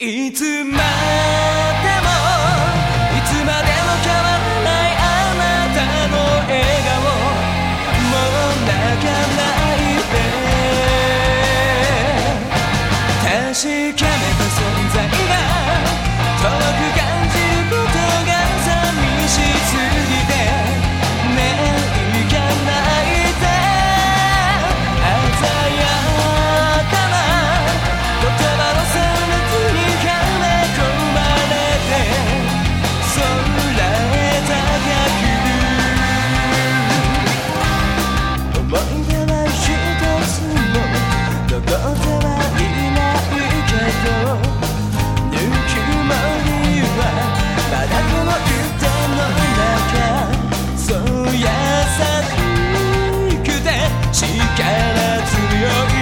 いつまでもいつまでも変わらないあなたの笑顔もう泣かないで確かに in your ear.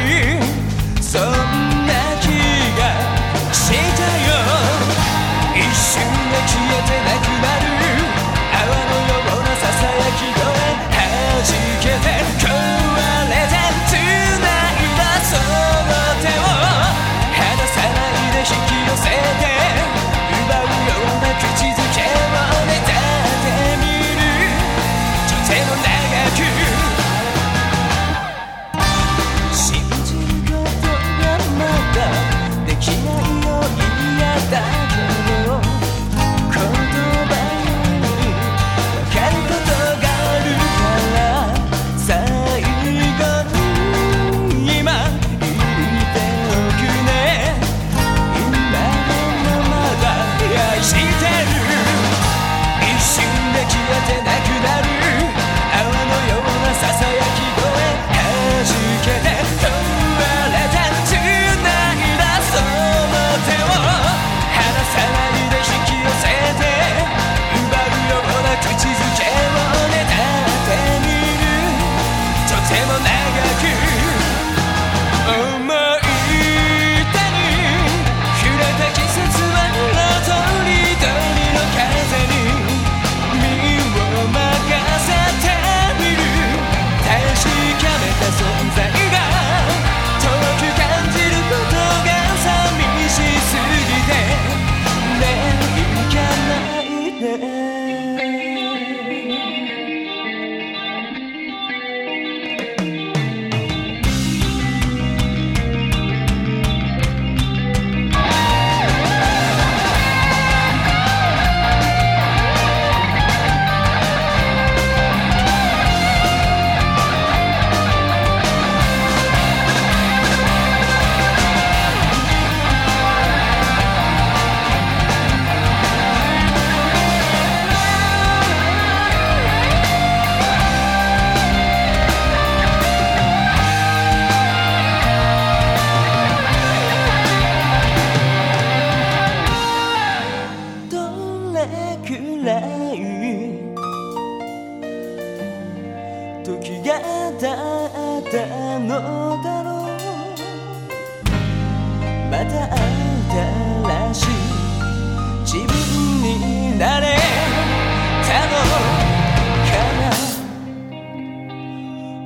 だったのだろうまた新しい自分になれ。たのかな。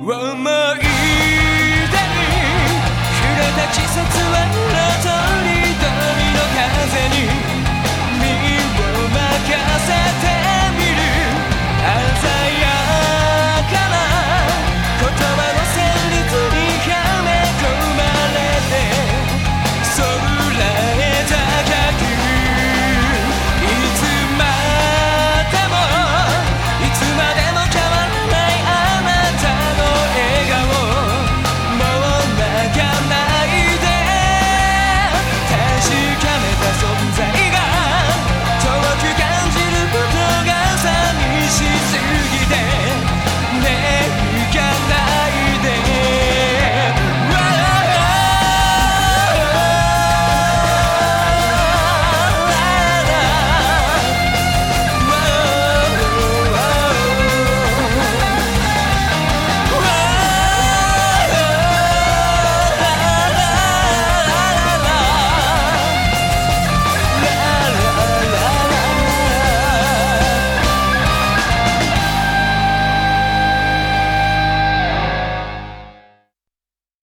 思い出に触れた季節